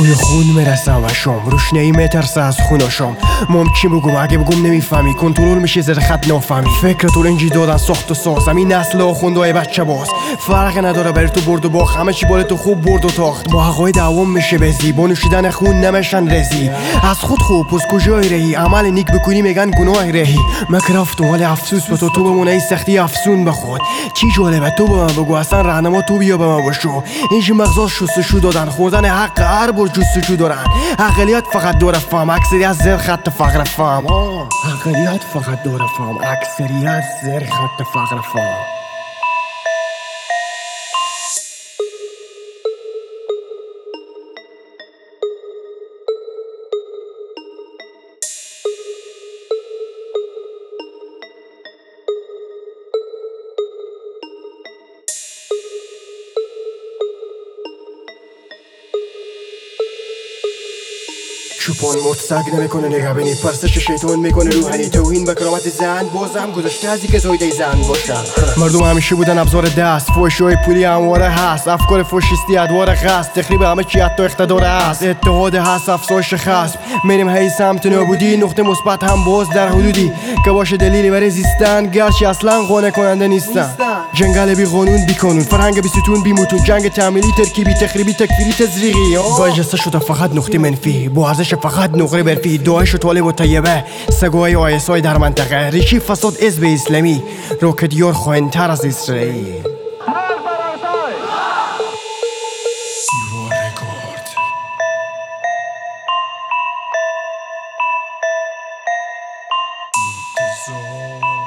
بوی خون می‌رسم و شام. روشنایی میترسه از خوناشام ممکن بگم؟ اگه بگم نمی‌فهمی. کنترل میشه زیر خط نافهمی. فکر تو اینجی دادن ساخت و ساز. همین نسل آخوندهای بچه باز. فرق نداره بری تو برد و باخ همه چی تو خوب برد و تاخت. با حقای دوام میشه بزی. با نوشیدن خون نمیشن رزی. از خود خوب پس کجای رهی عمل نیک بکنی میگن گناه رهی مکرفت ولی افسوس به تو. تو بمونه ای سختی افسون بخود چی جالبه؟ تو به من بگو. اصلا راهنما تو بیا به من باشو. اینجا مغزاش شستشو دادن. خوردن حق هر جستشو دارن اقلیت فقط دور فهم اکثریت زیر خط فقر فهم اقلیت فقط دور فهم اکثریت زیر خط فقر فهم چوپان متسق نمی‌کنه نگه بینی پرسش شیطان می‌کنه. روحانی توهین به کرامت زن. بازم گذاشته ازی که زایده زن باشن مردم همیشه بودن ابزار دست. فوشای پولی همواره هست. افکار فوشیستی ادوار خست تخریب همه چی حتی اقتدار هست اتحاد هست افزایش خصم میریم هی سمت نابودی. نقطه مثبت هم باز در حدودی. که باشه دلیلی برای زیستن. گرچه اصلا قانع کننده نیستن. جنگل بی قانون بی قانون. فرهنگ بی ستون بی متون. جنگ تعمیلی ترکیبی تخریبی تکفیری تزریقی. با جسته شده فقط نقطه منفی. با ارزش فقط نقره برفی. داعش و طالب و طیبه سگوهای آیسای در منطقه. ریشی فساد حزب اسلامی. روکتیار خواهنتر از اسرائیل. منتظر